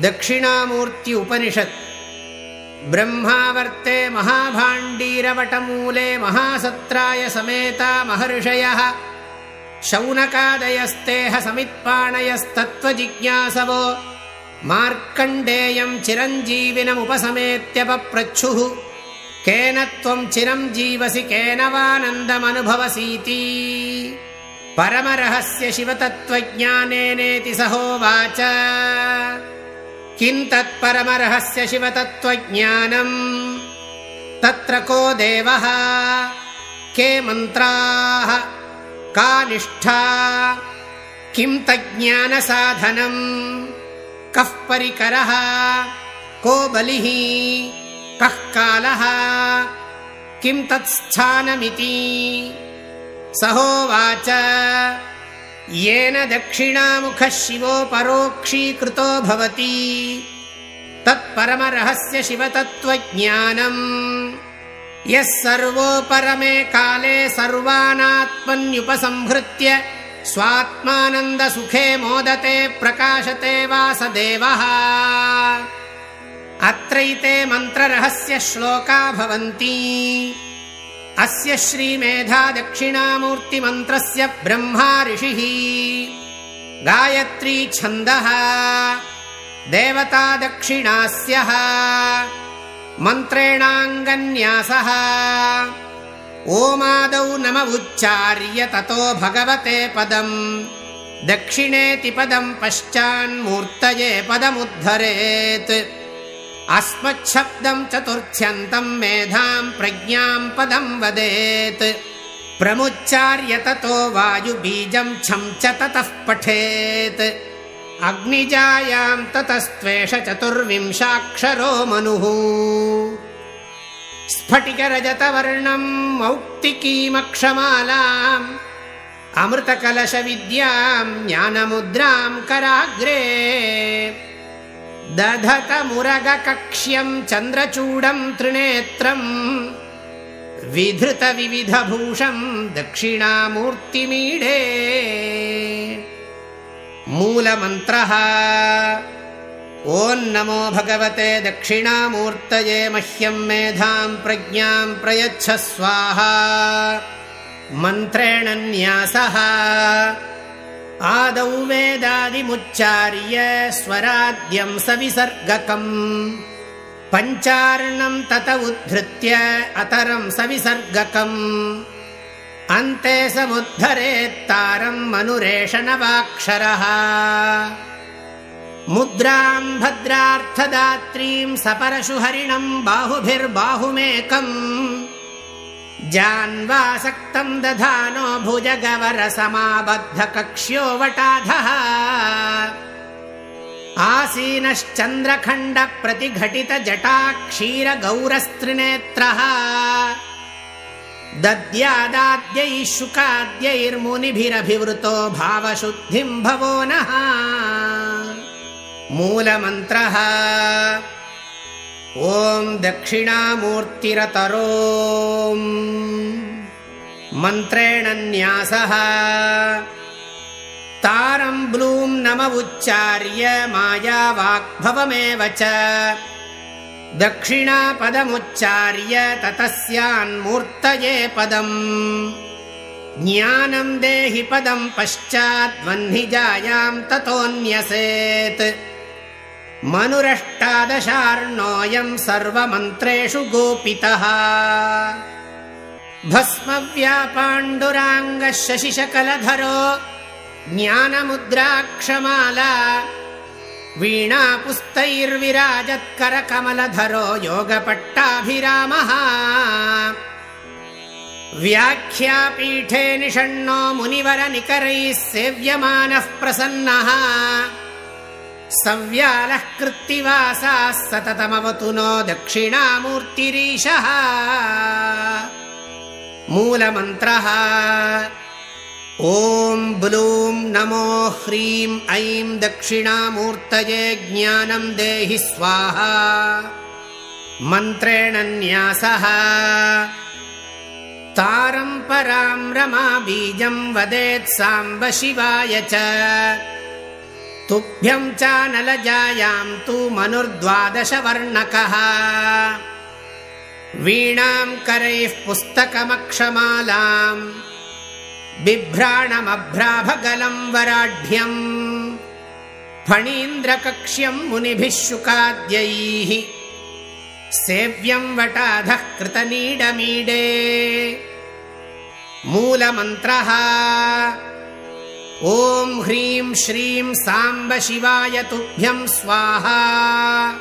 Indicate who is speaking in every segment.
Speaker 1: दक्षिणामूर्ति उपनिषत् ब्रह्मावर्ते महाभाण्डीरवटमूले महासत्राय समेता महर्षयः। शौनकादयस्तेह समित्पाणयस्तत्त्वजिज्ञासवो। मार्कण्डेयम् चिरञ्जीविनमुपसमेत्यपप्रच्छुः केन त्वम् चिरम् जीवसि केन वानन्दमनुभवसीति। परमरहस्य शिवतत्त्वज्ञानेनेति सहोवाच किम् तत्परमरहस्य शिवतत्त्वज्ञानम्। तत्र को देवः? के मन्त्राः? का निष्ठा? किम् तज्ज्ञानसाधनम्? कः परिकरः? को बलिः? कः कालः? किम् तत्स्थानमिति? सहोवाच येन दक्षिणामुखः शिवो परोक्षीकृतो भवति। तत्परमरहस्य शिवतत्त्वज्ञानम्। यः सर्वोपरमे काले सर्वानात्मन्युपसंहृत्य स्वात्मानन्दसुखे मोदते प्रकाशते वा स देवः अत्रैते मन्त्ररहस्य श्लोका भवन्ति अस्य श्रीमेधा दक्षिणामूर्तिमन्त्रस्य ब्रह्मा ऋषिः। गायत्री छन्दः। देवता दक्षिणास्यः। मन्त्रेणाङ्गन्यासः। ओमादौ नम उच्चार्य ततो भगवते पदम्। दक्षिणेति पदम् पश्चान्मूर्तये पदमुद्धरेत् अस्मच्छब्दम् चतुर्थ्यन्तम् मेधाम् प्रज्ञाम् पदम् वदेत्। प्रमुच्चार्य ततो वायुबीजम् छम् च ततः पठेत्। अग्निजायाम् ततस्त्वेष चतुर्विंशाक्षरो मनुः। स्फटिकरजतवर्णम् मौक्तिकीमक्षमालाम् अमृतकलशविद्याम् ज्ञानमुद्राम् कराग्रे दधतमुरगकक्ष्यम् चन्द्रचूडम् त्रिनेत्रम् विधृतविविधभूषम् दक्षिणामूर्तिमीडे। मूलमन्त्रः ॐ नमो भगवते दक्षिणामूर्तये मह्यम् मेधाम् प्रज्ञाम् प्रयच्छ स्वाहा मन्त्रेण न्यासः आदौ वेदादिमुच्चार्य स्वराद्यम् सविसर्गकम्। पञ्चार्णम् तत उद्धृत्य अतरम् सविसर्गकम्। अन्ते समुद्धरेत्तारम् मनुरेशनवाक्षरः मुद्राम् भद्रार्थदात्रीम् सपरशु हरिणम् बाहुभिर्बाहुमेकम् जान्वासक्तम् दधानो भुजगवरसमाबद्धकक्ष्यो वटाधः आसीनश्चन्द्रखण्डप्रतिघटितजटाक्षीरगौरस्त्रिनेत्रः। दद्यादाद्यैः शुकाद्यैर्मुनिभिरभिवृतो भावशुद्धिम् भवो नः। मूलमन्त्रः ॐ दक्षिणामूर्तिरतरो मन्त्रेण न्यासः। तारम् ब्लूम् नम उच्चार्य मायावाग्भवमेव च। दक्षिणापदमुच्चार्य ततस्यान्मूर्तये पदम्। ज्ञानम् देहि पदम् पश्चाद्वह्निजायाम् ततोऽन्यसेत् मनुरष्टादशार्णोऽयम् सर्वमन्त्रेषु गोपितः। भस्मव्यापाण्डुराङ्गः शशिशकलधरो ज्ञानमुद्राक्षमाला वीणापुस्तैर्विराजत्करकमलधरो योगपट्टाभिरामः। व्याख्यापीठे निषण्णो मुनिवरनिकरैः सेव्यमानः प्रसन्नः सव्यालः कृत्तिवासाः सततमवतु नो दक्षिणामूर्तिरीशः। मूलमन्त्रः ॐ ब्लूम् नमो ह्रीम् ऐं दक्षिणामूर्तये ज्ञानम् देहि स्वाहा। मन्त्रेण न्यासः तारम् पराम् रमा बीजम् वदेत् साम्ब शिवाय च तुभ्यं चानलजायां तु मनुर्द्वादशवर्णकः। वीणाम् करैः पुस्तकमक्षमालाम् बिभ्राणमभ्राभगलम् वराढ्यम् फणीन्द्रकक्ष्यम् मुनिभिः शुकाद्यैः सेव्यम् वटाधः कृतनीडमीडे। मूलमन्त्रः ॐ ह्रीं श्रीं साम्ब शिवाय तुभ्यं स्वाहा।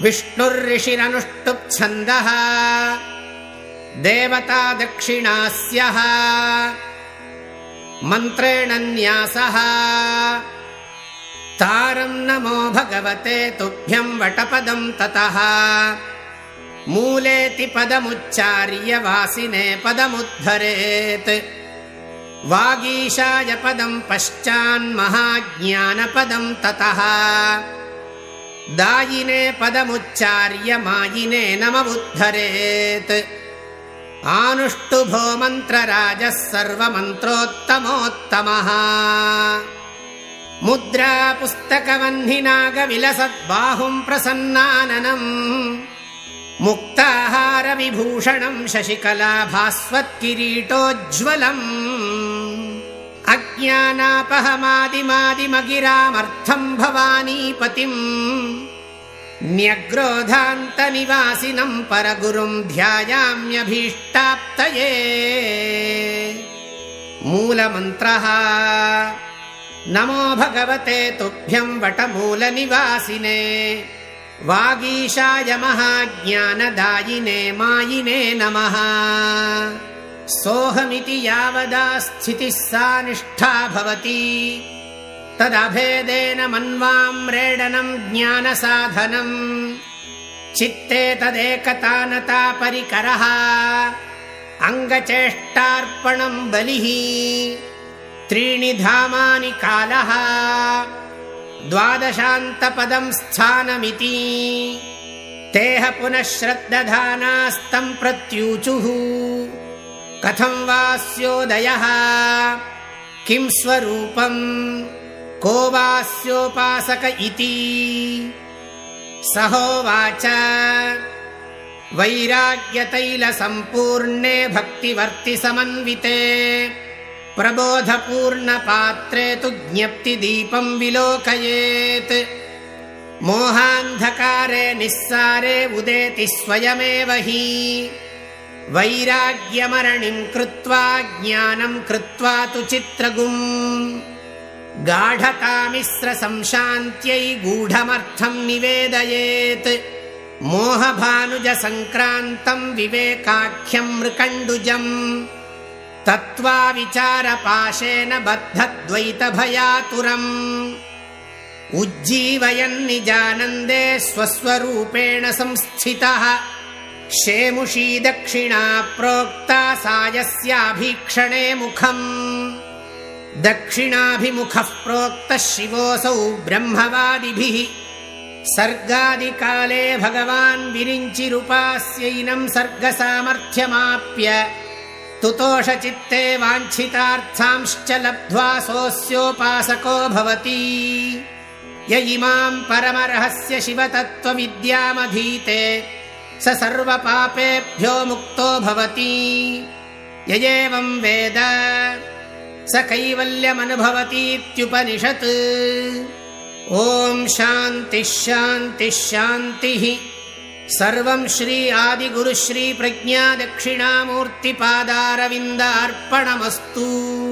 Speaker 1: विष्णुर्ऋषिरनुष्टुप्छन्दः। देवता दक्षिणास्यः। मन्त्रेण न्यासः। तारम् नमो भगवते तुभ्यम् वटपदम् ततः। मूलेति पदमुच्चार्य वासिने पदमुद्धरेत् वागीशाय पदम् पश्चान्महाज्ञानपदम् ततः। दायिने पदमुच्चार्य मायिने नमबुद्धरेत् आनुष्टुभो मन्त्रराजः सर्वमन्त्रोत्तमोत्तमः। मुद्रा पुस्तकवह्निनागविलसद्बाहुम् प्रसन्नाननम्। मुक्ताहारविभूषणम् शशिकलाभास्वत्किरीटोज्ज्वलम् अज्ञानापहमादिमादिमगिरामर्थम् भवानीपतिम् न्यग्रोधान्तनिवासिनम् परगुरुम् ध्यायाम्यभीष्टाप्तये। मूलमन्त्रः नमो भगवते तुभ्यम् वटमूलनिवासिने वागीशाय महाज्ञानदायिने मायिने नमः सोऽहमिति यावदा स्थितिः सा निष्ठा भवति। तदभेदेन मन्वाम्रेडनम् ज्ञानसाधनम्। चित्ते तदेकतानता परिकरः। अङ्गचेष्टार्पणम् बलिः। त्रीणि धामानि कालः। द्वादशान्तपदम् स्थानमिति। तेह पुनः श्रद्दधानास्तम् प्रत्यूचुः कथम् वास्योदयः? किं स्वरूपम्? को वास्योपासक इति? सहोवाच। वैराग्यतैलसम्पूर्णे भक्तिवर्तिसमन्विते। प्रबोधपूर्णपात्रे तु ज्ञप्तिदीपम् विलोकयेत्। मोहान्धकारे निस्सारे उदेति स्वयमेव हि वैराग्यमरणिम् कृत्वा ज्ञानम् कृत्वा तु चित्रगुम्। गाढतामिस्रसंशान्त्यै गूढमर्थम् निवेदयेत्। मोहभानुजसङ्क्रान्तम् विवेकाख्यम् मृकण्डुजम्। तत्त्वाविचारपाशेन बद्धद्वैतभयातुरम्। उज्जीवयन्निजानन्दे स्वस्वरूपेण संस्थितः शेमुषी दक्षिणा प्रोक्ता सायस्याभीक्षणे मुखम्। दक्षिणाभिमुखः प्रोक्तः शिवोऽसौ ब्रह्मवादिभिः। सर्गादिकाले भगवान् विरिञ्चिरुपास्यैनम् सर्गसामर्थ्यमाप्य तुतोषचित्ते वाञ्छितार्थांश्च लब्ध्वा सोऽस्योपासको भवति। य इमाम् परमरहस्य शिवतत्त्वविद्यामधीते स सर्वपापेभ्यो मुक्तो भवति। य एवम् वेद। स कैवल्यमनुभवतीत्युपनिषत्। ॐ शान्तिः शान्तिः शान्तिः। सर्वम् श्री आदिगुरुश्रीप्रज्ञा दक्षिणामूर्तिपादारविन्दार्पणमस्तु